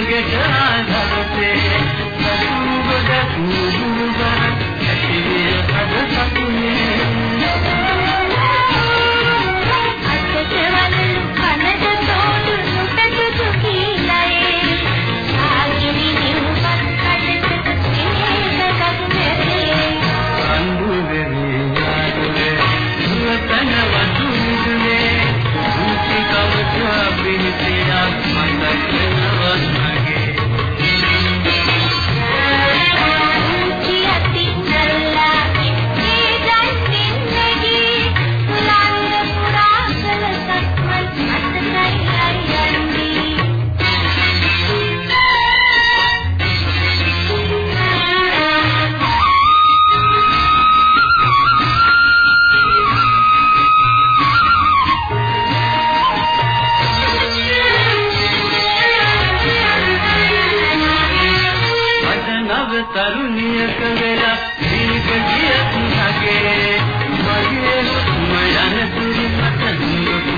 ඔබගෙට ආදරසේ සතුබද කුඩුබර තරුණියක වෙලා දීක ගියත් නැගේ මගේ හුස්ම යන තුරු මට දුක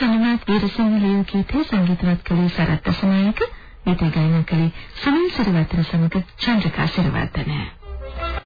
සමන් චන්දනාත් වීරසිංහ ලියු ගීතේ සංගීතවත් කළේ සරත් අසනායක ගීත ගායනා කළේ සමන් සිරවතන සමග චන්ද්‍රකා සිරවර්ධන